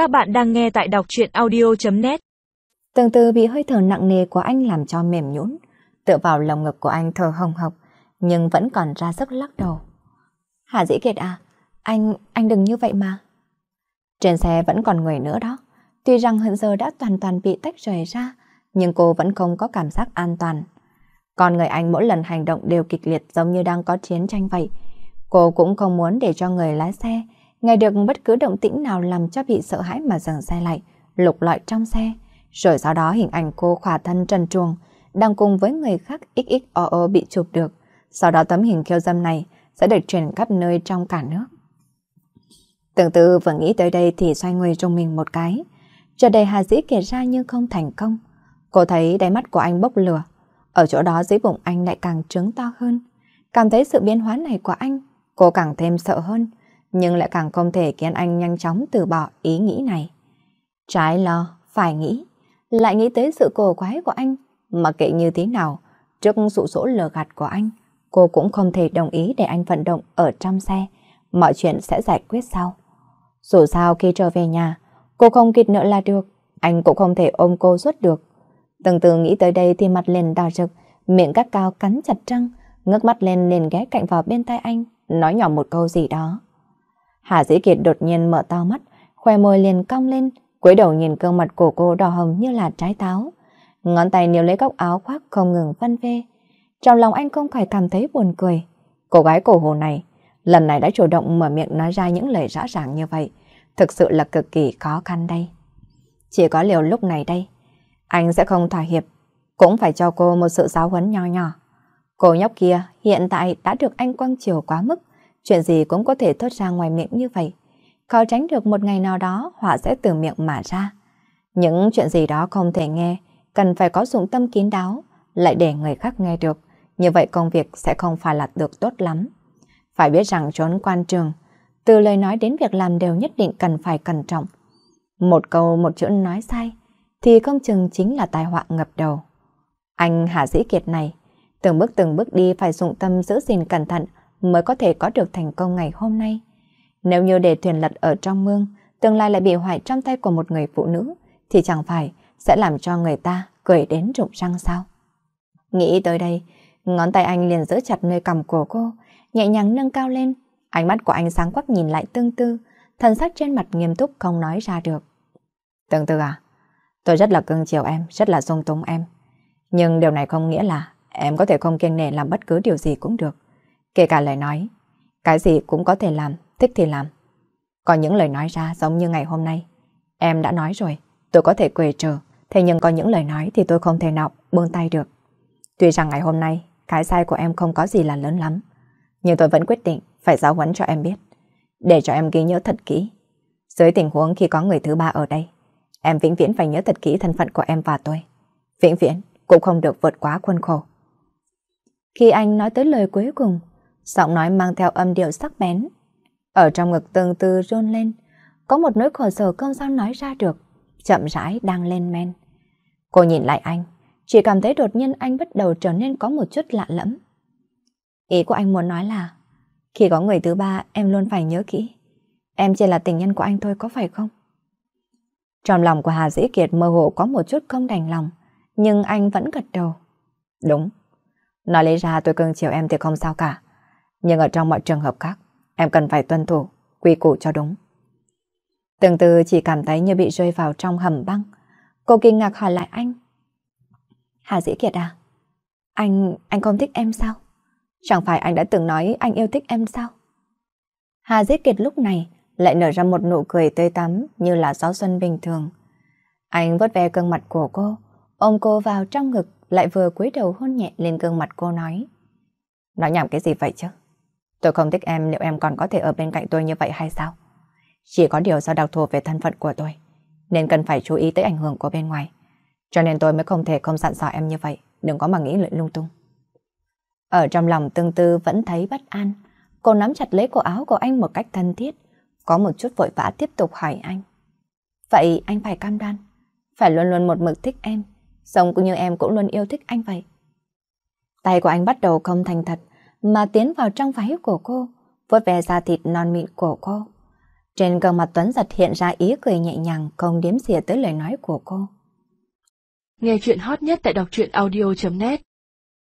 Các bạn đang nghe tại đọc truyện audio.net Từng từ bị hơi thở nặng nề của anh làm cho mềm nhũn, tựa vào lồng ngực của anh thở hồng hộc, nhưng vẫn còn ra sức lắc đầu. Hà Dĩ Kiệt à, anh, anh đừng như vậy mà. Trên xe vẫn còn người nữa đó. Tuy rằng hiện giờ đã toàn toàn bị tách rời ra, nhưng cô vẫn không có cảm giác an toàn. Còn người anh mỗi lần hành động đều kịch liệt giống như đang có chiến tranh vậy. Cô cũng không muốn để cho người lái xe nghe được bất cứ động tĩnh nào làm cho bị sợ hãi mà dừng xe lại, lục lọi trong xe. Rồi sau đó hình ảnh cô khỏa thân trần truồng, đang cùng với người khác XXOO bị chụp được. Sau đó tấm hình khiêu dâm này sẽ được truyền khắp nơi trong cả nước. Tưởng tư vừa nghĩ tới đây thì xoay người trong mình một cái. Chờ đầy Hà Dĩ kể ra nhưng không thành công. Cô thấy đáy mắt của anh bốc lửa. Ở chỗ đó dưới bụng anh lại càng trứng to hơn. Cảm thấy sự biến hóa này của anh, cô càng thêm sợ hơn, nhưng lại càng không thể khiến anh nhanh chóng từ bỏ ý nghĩ này. Trái lo, phải nghĩ, lại nghĩ tới sự cổ quái của anh, mà kệ như thế nào, trước sự sỗ lờ gạt của anh, cô cũng không thể đồng ý để anh vận động ở trong xe, mọi chuyện sẽ giải quyết sau. Dù sao khi trở về nhà, cô không kịp nợ là được, anh cũng không thể ôm cô suốt được. Từng từ nghĩ tới đây thì mặt liền đỏ rực, miệng các cao cắn chặt răng, ngước mắt lên liền ghé cạnh vào bên tay anh, nói nhỏ một câu gì đó. Hà Dĩ Kiệt đột nhiên mở to mắt, khoe môi liền cong lên, cúi đầu nhìn gương mặt của cô đỏ hồng như là trái táo. Ngón tay níu lấy góc áo khoác không ngừng vân vê. Trong lòng anh không khỏi cảm thấy buồn cười. Cô gái cổ hồ này, lần này đã chủ động mở miệng nói ra những lời rõ ràng như vậy. Thực sự là cực kỳ khó khăn đây. Chỉ có liều lúc này đây, anh sẽ không thỏa hiệp, cũng phải cho cô một sự giáo huấn nho nhỏ. Cô nhóc kia hiện tại đã được anh quăng chiều quá mức, chuyện gì cũng có thể thốt ra ngoài miệng như vậy. Khó tránh được một ngày nào đó họa sẽ từ miệng mà ra. Những chuyện gì đó không thể nghe, cần phải có dụng tâm kín đáo, lại để người khác nghe được. Như vậy công việc sẽ không phải là được tốt lắm. Phải biết rằng trốn quan trường, từ lời nói đến việc làm đều nhất định cần phải cẩn trọng. Một câu một chữ nói sai, thì không chừng chính là tai họa ngập đầu. Anh Hà Dĩ Kiệt này, từng bước từng bước đi phải dụng tâm giữ gìn cẩn thận mới có thể có được thành công ngày hôm nay. Nếu như để thuyền lật ở trong mương, tương lai lại bị hoại trong tay của một người phụ nữ, thì chẳng phải sẽ làm cho người ta cười đến rụng răng sao? Nghĩ tới đây, ngón tay anh liền giữ chặt nơi cầm của cô, nhẹ nhàng nâng cao lên. Ánh mắt của anh sáng quắc nhìn lại tương tư, thần sắc trên mặt nghiêm túc không nói ra được. Tương tư à, tôi rất là cưng chiều em, rất là dung túng em. Nhưng điều này không nghĩa là em có thể không kiêng nể làm bất cứ điều gì cũng được. Kể cả lời nói, cái gì cũng có thể làm, thích thì làm. Có những lời nói ra giống như ngày hôm nay. Em đã nói rồi, tôi có thể quề trở, thế nhưng có những lời nói thì tôi không thể nào buông tay được. Tuy rằng ngày hôm nay, cái sai của em không có gì là lớn lắm, nhưng tôi vẫn quyết định phải giáo huấn cho em biết, để cho em ghi nhớ thật kỹ. Dưới tình huống khi có người thứ ba ở đây, em vĩnh viễn phải nhớ thật kỹ thân phận của em và tôi. Vĩnh viễn cũng không được vượt quá khuôn khổ. Khi anh nói tới lời cuối cùng, giọng nói mang theo âm điệu sắc bén. Ở trong ngực từng từ rôn lên, có một nỗi khổ sở không sao nói ra được, chậm rãi đang lên men. Cô nhìn lại anh, chỉ cảm thấy đột nhiên anh bắt đầu trở nên có một chút lạ lẫm. Ý của anh muốn nói là, khi có người thứ ba em luôn phải nhớ kỹ. Em chỉ là tình nhân của anh thôi có phải không? Trong lòng của Hà Dĩ Kiệt mơ hồ có một chút không đành lòng, nhưng anh vẫn gật đầu. Đúng. Nói lấy ra tôi cưng chiều em thì không sao cả. Nhưng ở trong mọi trường hợp khác, em cần phải tuân thủ, quy củ cho đúng. Từng từ chỉ cảm thấy như bị rơi vào trong hầm băng. Cô kinh ngạc hỏi lại anh. Hà Dĩ Kiệt à? Anh, anh không thích em sao? Chẳng phải anh đã từng nói anh yêu thích em sao? Hà Dĩ Kiệt lúc này lại nở ra một nụ cười tươi tắm như là gió xuân bình thường. Anh vớt ve gương mặt của cô, ôm cô vào trong ngực lại vừa cúi đầu hôn nhẹ lên gương mặt cô nói. Nói nhảm cái gì vậy chứ? Tôi không thích em liệu em còn có thể ở bên cạnh tôi như vậy hay sao? Chỉ có điều do đặc thù về thân phận của tôi, nên cần phải chú ý tới ảnh hưởng của bên ngoài. Cho nên tôi mới không thể không dặn dò em như vậy, đừng có mà nghĩ lợi lung tung. Ở trong lòng tương tư vẫn thấy bất an, cô nắm chặt lấy cổ áo của anh một cách thân thiết, có một chút vội vã tiếp tục hỏi anh. Vậy anh phải cam đoan, phải luôn luôn một mực thích em, giống cũng như em cũng luôn yêu thích anh vậy. Tay của anh bắt đầu không thành thật, mà tiến vào trong váy của cô, vuốt ve da thịt non mịn của cô. Trên gương mặt Tuấn giật hiện ra ý cười nhẹ nhàng không đếm xỉa tới lời nói của cô. Nghe chuyện hot nhất tại đọc truyện audio.net